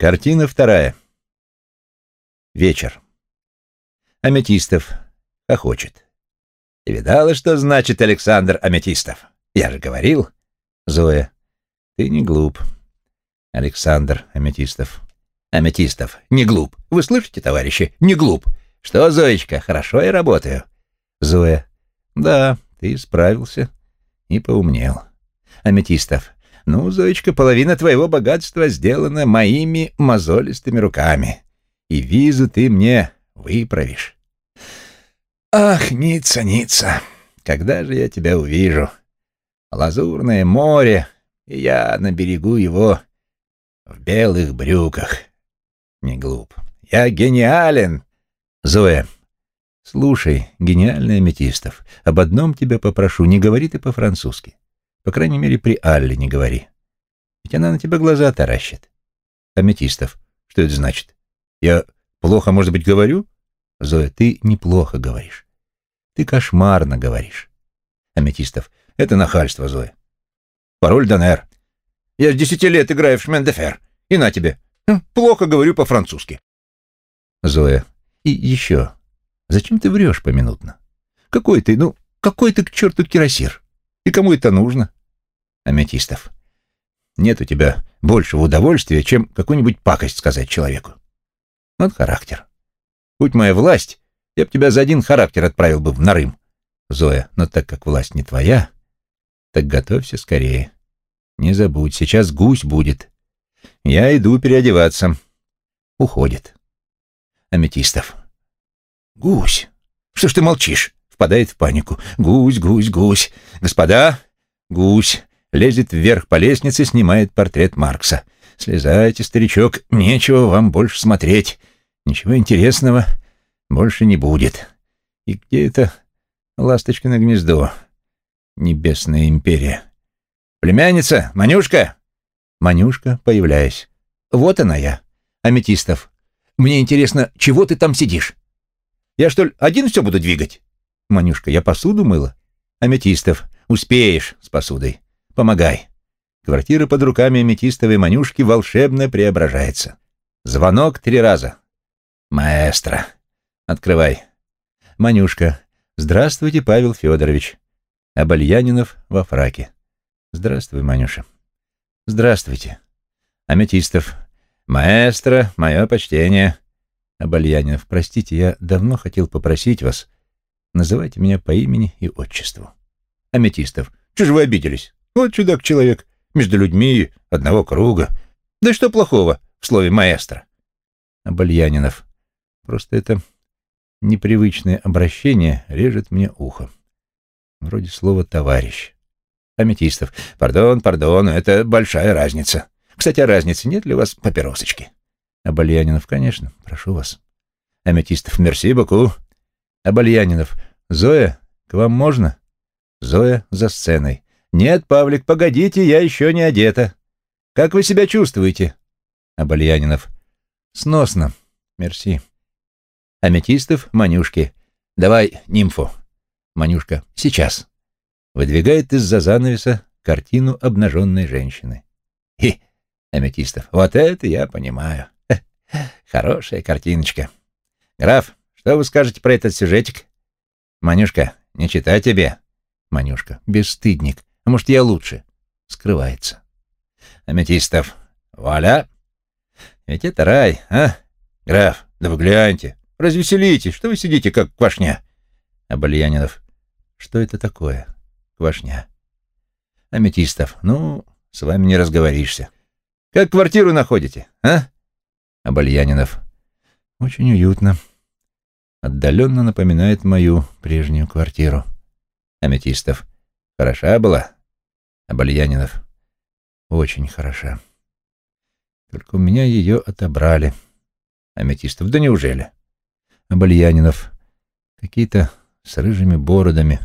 Картина вторая. Вечер. Аметистов хохочет. Ты видала, что значит Александр Аметистов? Я же говорил. Зоя. Ты не глуп. Александр Аметистов. Аметистов. Не глуп. Вы слышите, товарищи? Не глуп. Что, Зоечка, хорошо я работаю. Зоя. Да, ты справился и поумнел. Аметистов. Ну, Зоечка, половина твоего богатства сделана моими мозолистыми руками. И визу ты мне выправишь. Ах, Ницца, Ницца, когда же я тебя увижу? Лазурное море, и я на берегу его в белых брюках. Не глуп. Я гениален. Зоя, слушай, гениальный Аметистов, об одном тебя попрошу, не говори ты по-французски. По крайней мере, при Алле не говори. Ведь она на тебя глаза таращит. Аметистов. Что это значит? Я плохо, может быть, говорю? Зоя, ты неплохо говоришь. Ты кошмарно говоришь. Аметистов. Это нахальство, Зоя. Пароль Донер. Я с десяти лет играю в шмендефер. И на тебе. Хм, плохо говорю по-французски. Зоя. И еще. Зачем ты врешь поминутно? Какой ты, ну, какой ты к черту кирасир? И кому это нужно? Аметистов. Нет у тебя большего удовольствия, чем какую-нибудь пакость сказать человеку. Вот характер. Будь моя власть, я б тебя за один характер отправил бы в Нарым. Зоя, но так как власть не твоя, так готовься скорее. Не забудь, сейчас гусь будет. Я иду переодеваться. Уходит. Аметистов. Гусь. Что ж ты молчишь? Впадает в панику. Гусь, гусь, гусь. Господа, гусь. Лезет вверх по лестнице, снимает портрет Маркса. Слезайте, старичок, нечего вам больше смотреть. Ничего интересного больше не будет. И где это ласточкино гнездо? Небесная империя. Племянница, Манюшка! Манюшка, появляясь. Вот она я, Аметистов. Мне интересно, чего ты там сидишь? Я что ли один все буду двигать? Манюшка, я посуду мыла. Аметистов, успеешь с посудой. Помогай. Квартира под руками аметистовой Манюшки волшебно преображается. Звонок три раза. Маэстро. Открывай. Манюшка. Здравствуйте, Павел Федорович. Абальянинов во фраке. Здравствуй, Манюша. Здравствуйте. Аметистов. Маэстро, мое почтение. Абальянинов. Простите, я давно хотел попросить вас. Называйте меня по имени и отчеству. Аметистов. Чего же вы обиделись? Вот чудак-человек. Между людьми одного круга. Да что плохого в слове маэстро? Абальянинов. Просто это непривычное обращение режет мне ухо. Вроде слова «товарищ». Аметистов. Пардон, пардон, это большая разница. Кстати, о разнице нет ли у вас папиросочки? Абальянинов. Конечно, прошу вас. Аметистов. Мерси боку. Абальянинов. Зоя, к вам можно? Зоя за сценой. Нет, Павлик, погодите, я еще не одета. Как вы себя чувствуете? Абальянинов. Сносно. Мерси. Аметистов, Манюшки. Давай нимфу. Манюшка. Сейчас. Выдвигает из-за занавеса картину обнаженной женщины. И Аметистов. Вот это я понимаю. Хорошая картиночка. Граф, что вы скажете про этот сюжетик? Манюшка, не читай тебе. Манюшка. Бесстыдник. А может, я лучше? Скрывается. Аметистов. Вуаля. Ведь это рай, а? Граф, да вы гляньте. Развеселитесь, что вы сидите, как квашня? Абальянинов. Что это такое? Квашня. Аметистов. Ну, с вами не разговоришься. Как квартиру находите, а? Абальянинов. Очень уютно. Отдаленно напоминает мою прежнюю квартиру. Аметистов. Хороша была? Абальянинов. Очень хороша. Только у меня ее отобрали. Аметистов. Да неужели? Абальянинов. Какие-то с рыжими бородами.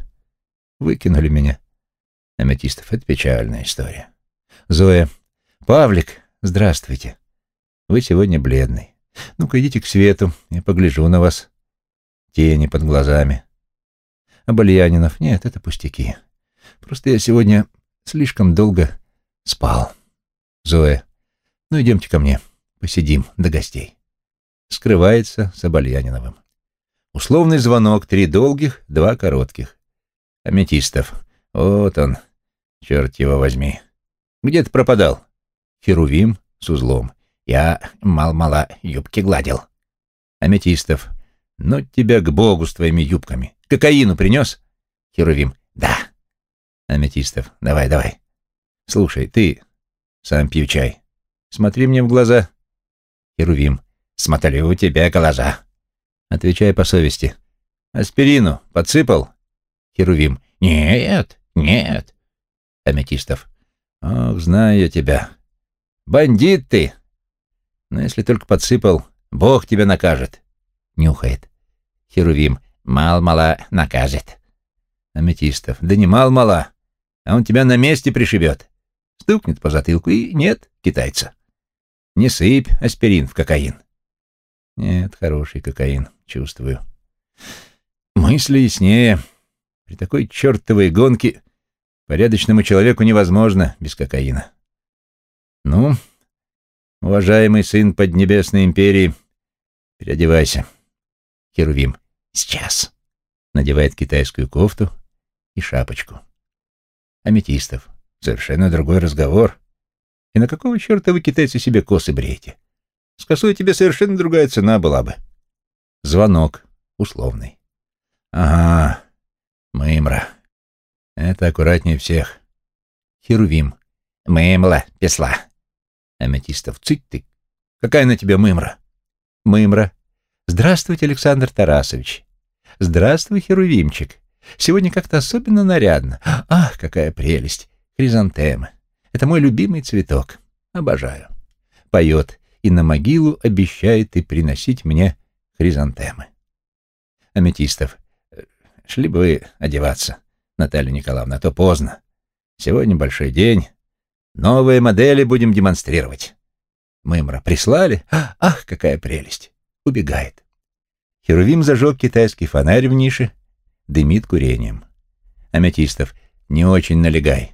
Выкинули меня. Аметистов. Это печальная история. Зоя. Павлик, здравствуйте. Вы сегодня бледный. Ну-ка, идите к свету, я погляжу на вас. Тени под глазами. Абальянинов. Нет, это пустяки. Просто я сегодня слишком долго спал. Зоя. Ну, идемте ко мне. посидим до гостей. Скрывается с Обальяниновым. Условный звонок, три долгих, два коротких. Аметистов. Вот он, черт его возьми. Где ты пропадал? Херувим с узлом. Я мал-мала юбки гладил. Аметистов. Ну, тебя к богу с твоими юбками. Кокаину принес? Херувим. Да. Аметистов. Давай, давай. Слушай, ты сам пью чай. Смотри мне в глаза. Херувим. Смотрю у тебя глаза. Отвечай по совести. Аспирину подсыпал? Херувим. Нет, нет. Аметистов. Ох, знаю я тебя. Бандит ты. Но если только подсыпал, Бог тебя накажет. Нюхает. Херувим. Мал-мала накажет. Аметистов. Да не мал-мала, а он тебя на месте пришибет. Стукнет по затылку и нет китайца. Не сыпь аспирин в кокаин. Нет, хороший кокаин, чувствую. Мысли яснее. При такой чертовой гонке порядочному человеку невозможно без кокаина. Ну, уважаемый сын Поднебесной империи, переодевайся. Херувим. Сейчас. Надевает китайскую кофту и шапочку. Аметистов. Совершенно другой разговор. И на какого черта вы, китайцы, себе косы бреете? С косой тебе совершенно другая цена была бы. Звонок. Условный. Ага. Мымра. Это аккуратнее всех. Херувим. Мымла, песла. Аметистов. Цыть ты. Какая на тебя мымра? Мымра. Здравствуйте, Александр Тарасович. Здравствуй, Херувимчик. Сегодня как-то особенно нарядно. Ах, какая прелесть. Хризантемы. Это мой любимый цветок. Обожаю. Поет и на могилу обещает и приносить мне хризантемы. Аметистов. Шли бы вы одеваться, Наталья Николаевна, а то поздно. Сегодня большой день. Новые модели будем демонстрировать. Мымра прислали? Ах, какая прелесть! Убегает. Херувим зажег китайский фонарь в нише, дымит курением. Аметистов. Не очень налегай.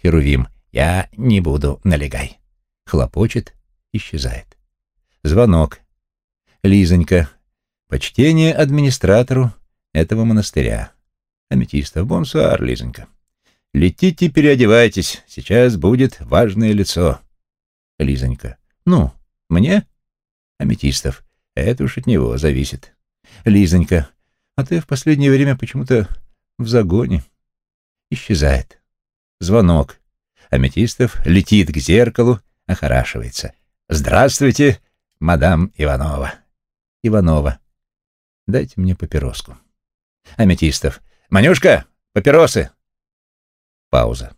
Херувим. Я не буду налегай. Хлопочет, исчезает. Звонок. Лизонька. Почтение администратору этого монастыря. Аметистов. Бонсуар, Лизонька. Летите, переодевайтесь. Сейчас будет важное лицо. Лизонька. Ну, мне? Аметистов. Это уж от него зависит. Лизонька. А ты в последнее время почему-то в загоне. Исчезает. Звонок. Аметистов летит к зеркалу, охорашивается. «Здравствуйте, мадам Иванова». Иванова. «Дайте мне папироску». Аметистов. «Манюшка, папиросы!» Пауза.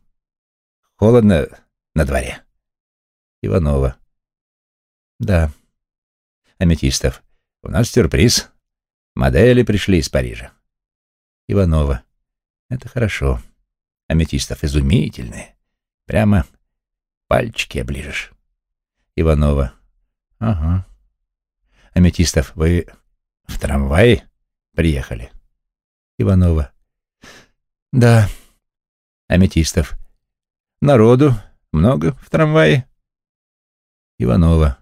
«Холодно на дворе». Иванова. «Да». Аметистов. «У нас сюрприз. Модели пришли из Парижа». Иванова. «Это хорошо. Аметистов изумительные. Прямо пальчики оближешь». Иванова. Ага. Аметистов, вы в трамвае приехали? Иванова. Да. Аметистов. Народу много в трамвае? Иванова.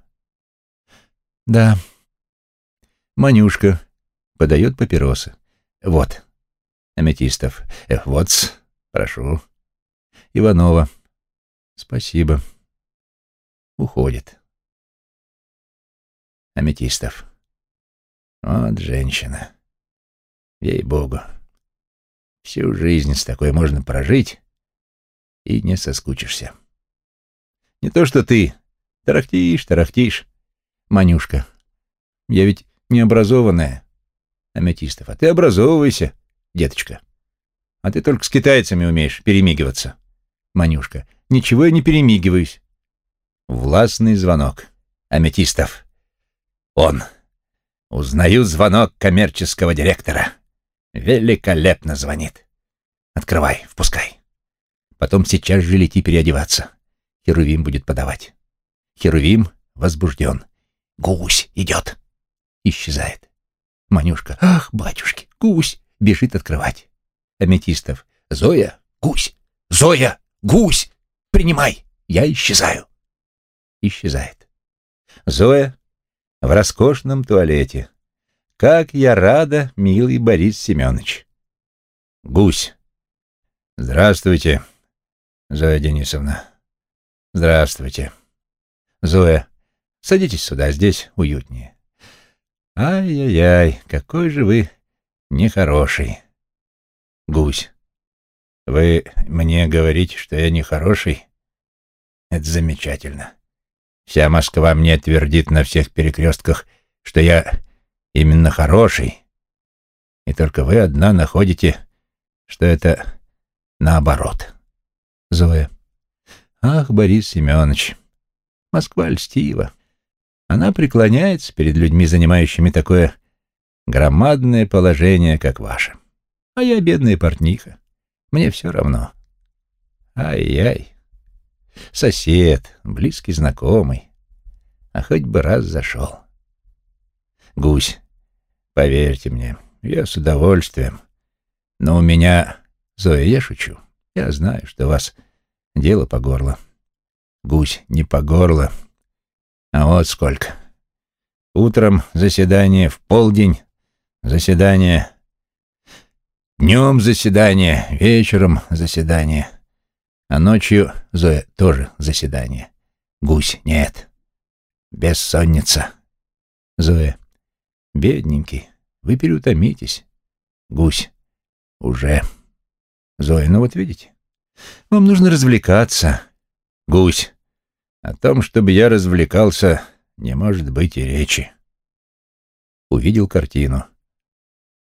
Да. Манюшка подает папиросы. Вот. Аметистов. Э, вот, прошу. Иванова. Спасибо уходит. Аметистов. Вот женщина. Ей-богу. Всю жизнь с такой можно прожить и не соскучишься. Не то что ты. Тарахтишь, тарахтишь. Манюшка. Я ведь необразованная. Аметистов. А ты образовывайся, деточка. А ты только с китайцами умеешь перемигиваться. Манюшка. Ничего я не перемигиваюсь. Властный звонок. Аметистов. Он. Узнаю звонок коммерческого директора. Великолепно звонит. Открывай, впускай. Потом сейчас же лети переодеваться. Херувим будет подавать. Херувим возбужден. Гусь идет. Исчезает. Манюшка. Ах, батюшки, гусь. Бежит открывать. Аметистов. Зоя, гусь. Зоя, гусь. Принимай. Я исчезаю исчезает. Зоя в роскошном туалете. Как я рада, милый Борис Семенович. Гусь. Здравствуйте, Зоя Денисовна. Здравствуйте. Зоя, садитесь сюда, здесь уютнее. Ай-яй-яй, какой же вы нехороший. Гусь. Вы мне говорите, что я нехороший? Это замечательно. Вся Москва мне твердит на всех перекрестках, что я именно хороший. И только вы одна находите, что это наоборот. Зоя. Ах, Борис Семенович, Москва льстива. Она преклоняется перед людьми, занимающими такое громадное положение, как ваше. А я бедная портниха. Мне все равно. Ай-яй. Сосед, близкий знакомый. А хоть бы раз зашел. Гусь, поверьте мне, я с удовольствием. Но у меня... Зоя, я шучу. Я знаю, что у вас дело по горло. Гусь, не по горло, а вот сколько. Утром заседание, в полдень заседание, днем заседание, вечером заседание. А ночью, Зоя, тоже заседание. Гусь, нет. Бессонница. Зоя, бедненький, вы переутомитесь. Гусь, уже. Зоя, ну вот видите, вам нужно развлекаться. Гусь, о том, чтобы я развлекался, не может быть и речи. Увидел картину.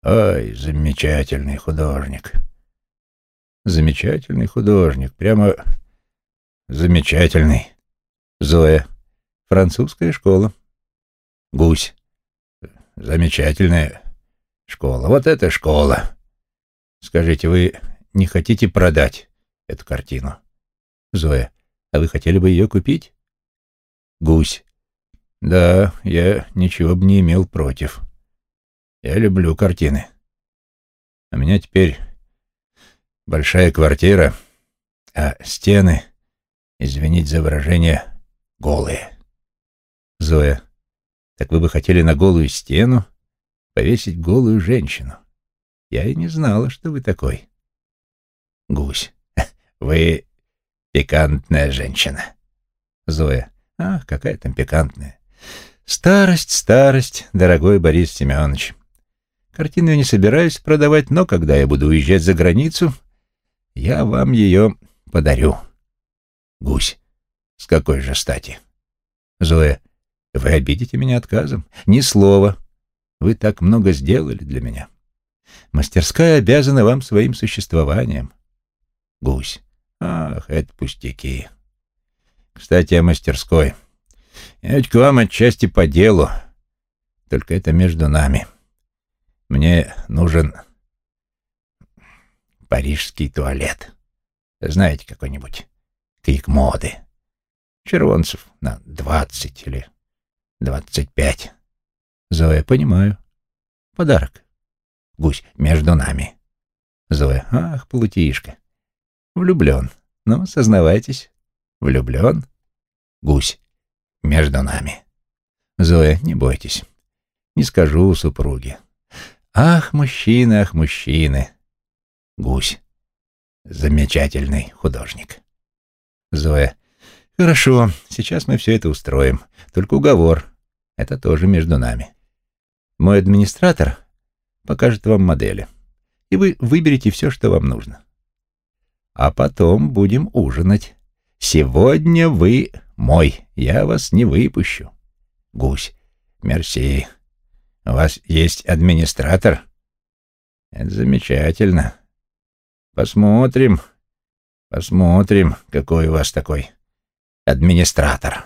Ай, замечательный художник. Замечательный художник, прямо замечательный. Зоя. Французская школа. Гусь. Замечательная школа. Вот это школа. Скажите, вы не хотите продать эту картину? Зоя. А вы хотели бы ее купить? Гусь. Да, я ничего бы не имел против. Я люблю картины. У меня теперь большая квартира, а стены, извините за выражение, голые. Зоя. Так вы бы хотели на голую стену повесить голую женщину? Я и не знала, что вы такой. Гусь. Вы пикантная женщина. Зоя. Ах, какая там пикантная. Старость, старость, дорогой Борис Семенович. Картину я не собираюсь продавать, но когда я буду уезжать за границу, я вам ее подарю. Гусь. С какой же стати? Зоя. Вы обидите меня отказом? Ни слова. Вы так много сделали для меня. Мастерская обязана вам своим существованием. Гусь. Ах, это пустяки. Кстати, о мастерской. Я ведь к вам отчасти по делу. Только это между нами. Мне нужен парижский туалет. Знаете какой-нибудь? Крик моды. Червонцев на двадцать или двадцать пять. Зоя, понимаю. Подарок. Гусь между нами. Зоя, ах, плутишка. Влюблен. Ну, сознавайтесь. Влюблен. Гусь. Между нами. Зоя, не бойтесь. Не скажу супруге. Ах, мужчины, ах, мужчины. Гусь. Замечательный художник. Зоя. Хорошо, сейчас мы все это устроим. Только уговор. Это тоже между нами. Мой администратор покажет вам модели. И вы выберете все, что вам нужно а потом будем ужинать. Сегодня вы мой, я вас не выпущу. Гусь, мерси. У вас есть администратор? Это замечательно. Посмотрим, посмотрим, какой у вас такой администратор.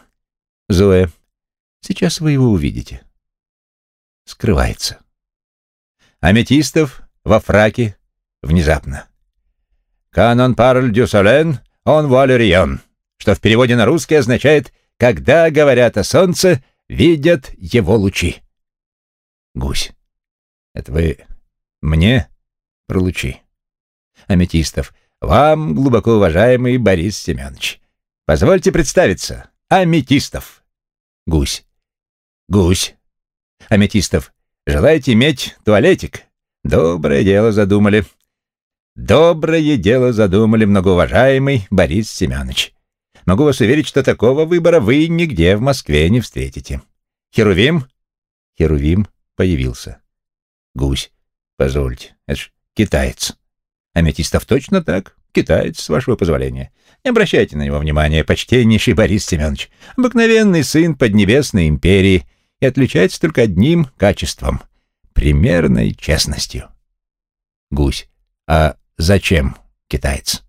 Зоя, сейчас вы его увидите. Скрывается. Аметистов во фраке внезапно. «Канон парль дю солен, он валерион», что в переводе на русский означает «когда говорят о солнце, видят его лучи». Гусь. Это вы мне про лучи? Аметистов. Вам, глубоко уважаемый Борис Семенович. Позвольте представиться. Аметистов. Гусь. Гусь. Аметистов. Желаете иметь туалетик? Доброе дело задумали. Доброе дело задумали, многоуважаемый Борис Семенович. Могу вас уверить, что такого выбора вы нигде в Москве не встретите. Херувим? Херувим появился. Гусь. Позвольте, это ж китаец. Аметистов точно так, китаец, с вашего позволения. Не обращайте на него внимания, почтеннейший Борис Семенович. Обыкновенный сын Поднебесной империи и отличается только одним качеством — примерной честностью. Гусь. А зачем китаец?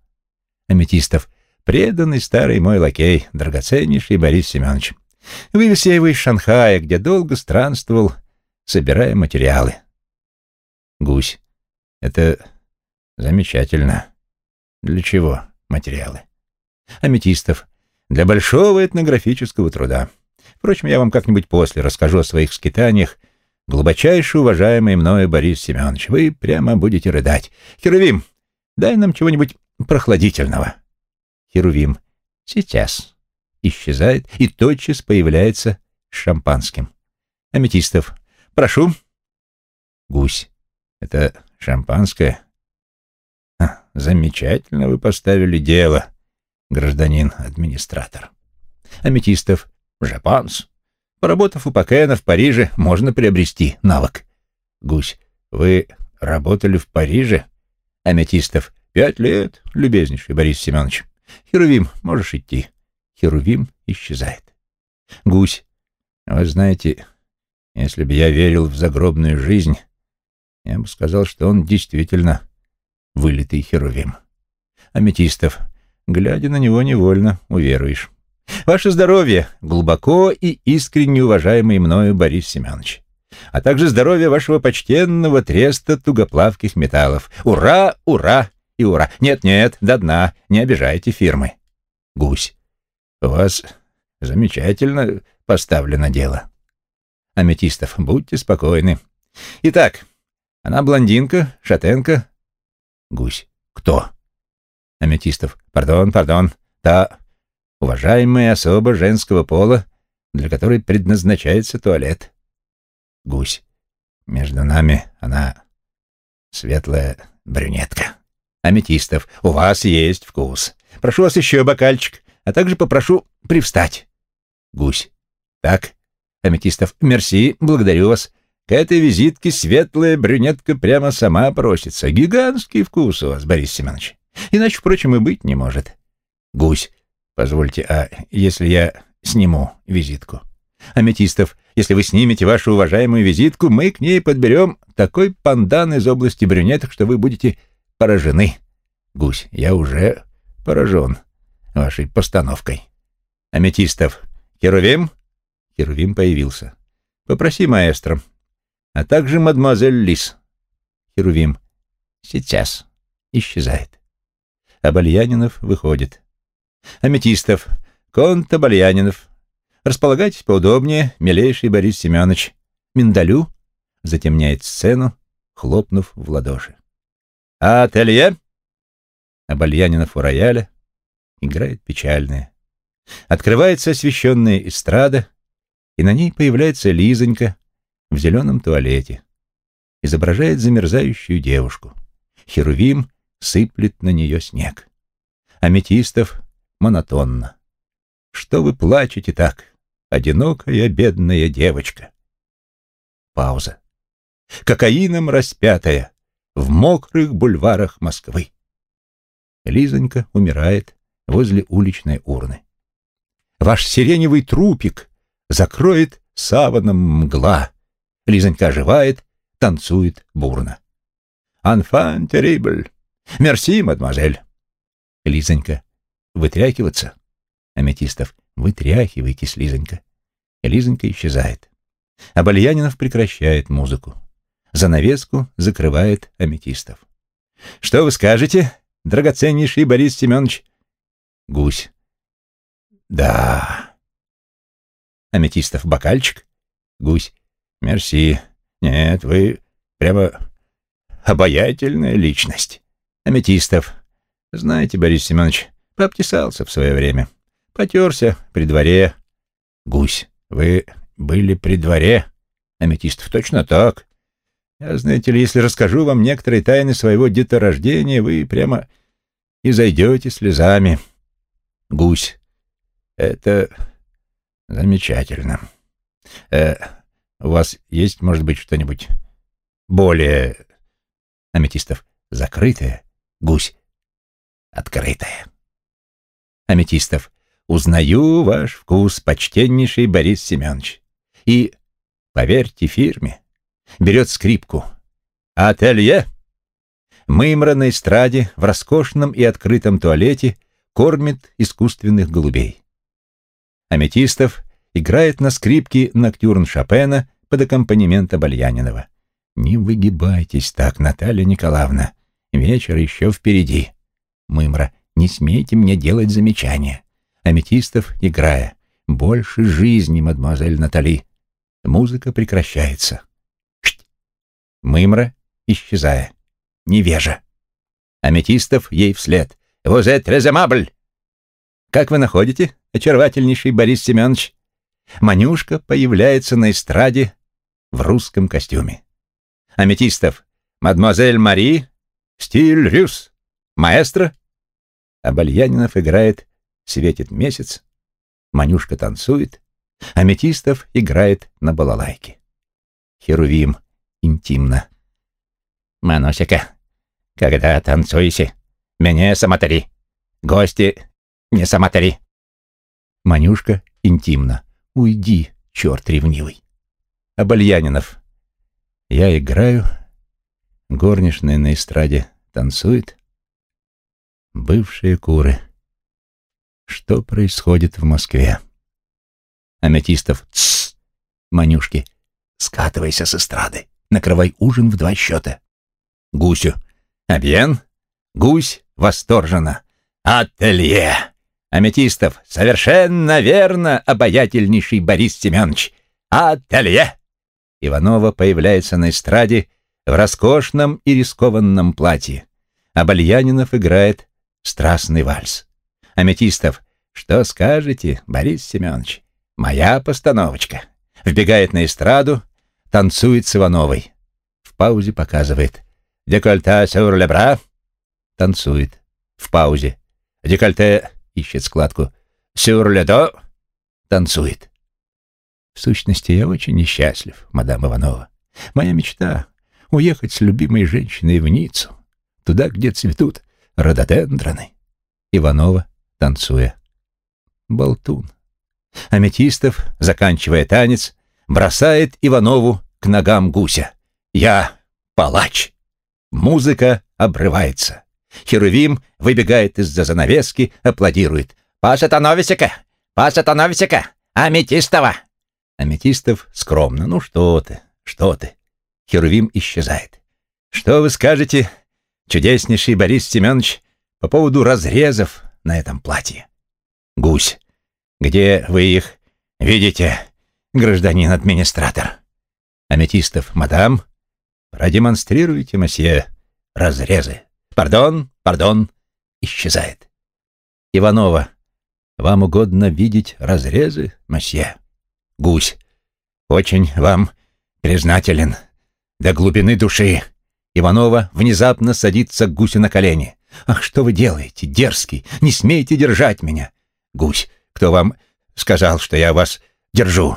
Аметистов. Преданный старый мой лакей, драгоценнейший Борис Семенович. Вывез я его из Шанхая, где долго странствовал, собирая материалы. Гусь. Это замечательно. Для чего материалы? Аметистов. Для большого этнографического труда. Впрочем, я вам как-нибудь после расскажу о своих скитаниях. Глубочайше уважаемый мною Борис Семенович, вы прямо будете рыдать. Херувим, дай нам чего-нибудь прохладительного. Херувим. Сейчас. Исчезает и тотчас появляется с шампанским. Аметистов. Прошу. Гусь. Это шампанское? А, замечательно вы поставили дело, гражданин-администратор. Аметистов. Жапанс. Поработав у Пакена в Париже, можно приобрести навык. Гусь. Вы работали в Париже? Аметистов. Пять лет, любезнейший Борис Семенович. Херувим, можешь идти. Херувим исчезает. Гусь. Вы знаете, если бы я верил в загробную жизнь, я бы сказал, что он действительно вылитый Херувим. Аметистов. Глядя на него, невольно уверуешь. Ваше здоровье, глубоко и искренне уважаемый мною Борис Семенович, а также здоровье вашего почтенного треста тугоплавких металлов. Ура, ура и ура! Нет-нет, до дна, не обижайте фирмы. Гусь, у вас замечательно поставлено дело. Аметистов, будьте спокойны. Итак, она блондинка, шатенка. Гусь, кто? Аметистов, пардон, пардон, та уважаемая особа женского пола, для которой предназначается туалет. Гусь. Между нами она светлая брюнетка. Аметистов, у вас есть вкус. Прошу вас еще бокальчик, а также попрошу привстать. Гусь. Так. Аметистов, мерси, благодарю вас. К этой визитке светлая брюнетка прямо сама просится. Гигантский вкус у вас, Борис Семенович. Иначе, впрочем, и быть не может. Гусь. Позвольте, а если я сниму визитку? Аметистов, если вы снимете вашу уважаемую визитку, мы к ней подберем такой пандан из области брюнеток, что вы будете поражены. Гусь, я уже поражен вашей постановкой. Аметистов, Херувим? Херувим появился. Попроси маэстро. А также мадемуазель Лис. Херувим. Сейчас. Исчезает. Абальянинов выходит. Аметистов, Конт Абальянинов. Располагайтесь поудобнее, милейший Борис Семенович. Миндалю затемняет сцену, хлопнув в ладоши. Ателье? Абальянинов у рояля играет печальное. Открывается освещенная эстрада, и на ней появляется Лизонька в зеленом туалете. Изображает замерзающую девушку. Херувим сыплет на нее снег. Аметистов монотонно. «Что вы плачете так, одинокая бедная девочка?» Пауза. «Кокаином распятая в мокрых бульварах Москвы». Лизонька умирает возле уличной урны. «Ваш сиреневый трупик закроет саваном мгла». Лизонька оживает, танцует бурно. «Анфан террибль! Мерси, мадемуазель!» Лизонька Вытряхиваться? Аметистов. Вытряхивайтесь, Лизонька. Лизонька исчезает. Абальянинов прекращает музыку. Занавеску закрывает Аметистов. Что вы скажете, драгоценнейший Борис Семенович? Гусь. Да. Аметистов. Бокальчик? Гусь. Мерси. Нет, вы прямо обаятельная личность. Аметистов. Знаете, Борис Семенович, Пообтесался в свое время. Потерся при дворе. Гусь. Вы были при дворе? Аметистов, точно так. Я, знаете ли, если расскажу вам некоторые тайны своего деторождения, вы прямо и зайдете слезами. Гусь. Это замечательно. Э, у вас есть, может быть, что-нибудь более... Аметистов. Закрытое. Гусь. Открытое. Аметистов. Узнаю ваш вкус, почтеннейший Борис Семенович. И, поверьте фирме, берет скрипку. Ателье. Мымра на эстраде в роскошном и открытом туалете кормит искусственных голубей. Аметистов играет на скрипке ноктюрн Шопена под аккомпанемент Обальянинова. Не выгибайтесь так, Наталья Николаевна. Вечер еще впереди. Мымра, не смейте мне делать замечания. Аметистов, играя. Больше жизни, мадемуазель Натали. Музыка прекращается. Шт! Мымра, исчезая. Невежа. Аметистов ей вслед. «Vous êtes реземабль!» «Как вы находите, очаровательнейший Борис Семенович?» Манюшка появляется на эстраде в русском костюме. Аметистов. «Мадемуазель Мари, стиль рюс, маэстро». Абальянинов играет «Светит месяц», Манюшка танцует, Аметистов играет на балалайке. Херувим интимно. «Маносика, когда танцуете, меня самотари. Гости не самотари». Манюшка интимно. «Уйди, черт ревнивый». Абальянинов. Я играю, горничная на эстраде танцует. Бывшие куры. Что происходит в Москве? Аметистов. Тссс. Манюшки. Скатывайся с эстрады. Накрывай ужин в два счета. Гусю. Абьен. Гусь восторженно. Ателье. Аметистов. Совершенно верно, обаятельнейший Борис Семенович. Ателье. Иванова появляется на эстраде в роскошном и рискованном платье. Бальянинов играет страстный вальс. Аметистов, что скажете, Борис Семенович? Моя постановочка. Вбегает на эстраду, танцует с Ивановой. В паузе показывает. Декольте сюр лебра. Танцует. В паузе. Декольте ищет складку. Сюр ледо. Танцует. В сущности, я очень несчастлив, мадам Иванова. Моя мечта — уехать с любимой женщиной в Ниццу, туда, где цветут рододендроны. Иванова, танцуя. Болтун. Аметистов, заканчивая танец, бросает Иванову к ногам гуся. «Я палач!» Музыка обрывается. Херувим выбегает из-за занавески, аплодирует. «Паша Тановисика! Паша Тановисика! Аметистова!» Аметистов скромно. «Ну что ты, что ты?» Херувим исчезает. «Что вы скажете, чудеснейший Борис Семенович, по поводу разрезов на этом платье?» «Гусь, где вы их видите, гражданин администратор?» Аметистов, мадам, продемонстрируйте, мосье, разрезы. Пардон, пардон, исчезает. Иванова, вам угодно видеть разрезы, мосье? Гусь. Очень вам признателен. До глубины души. Иванова внезапно садится к гусю на колени. «Ах, что вы делаете, дерзкий! Не смейте держать меня!» Гусь. «Кто вам сказал, что я вас держу?»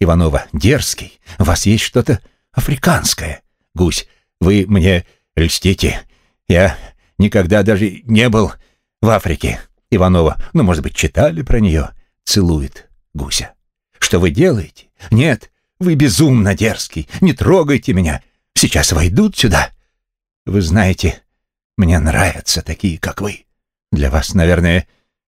Иванова. «Дерзкий! У вас есть что-то африканское!» Гусь. «Вы мне льстите. Я никогда даже не был в Африке». Иванова. «Ну, может быть, читали про нее?» Целует Гуся. Что вы делаете? Нет, вы безумно дерзкий. Не трогайте меня. Сейчас войдут сюда. Вы знаете, мне нравятся такие, как вы. Для вас, наверное,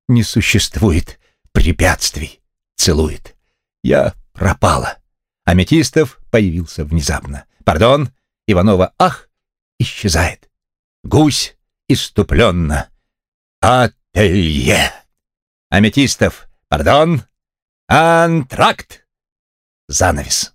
не существует препятствий. Целует. Я пропала. Аметистов появился внезапно. Пардон, Иванова, ах, исчезает. Гусь иступленно. Ателье. Аметистов, пардон, Антракт! Занавес.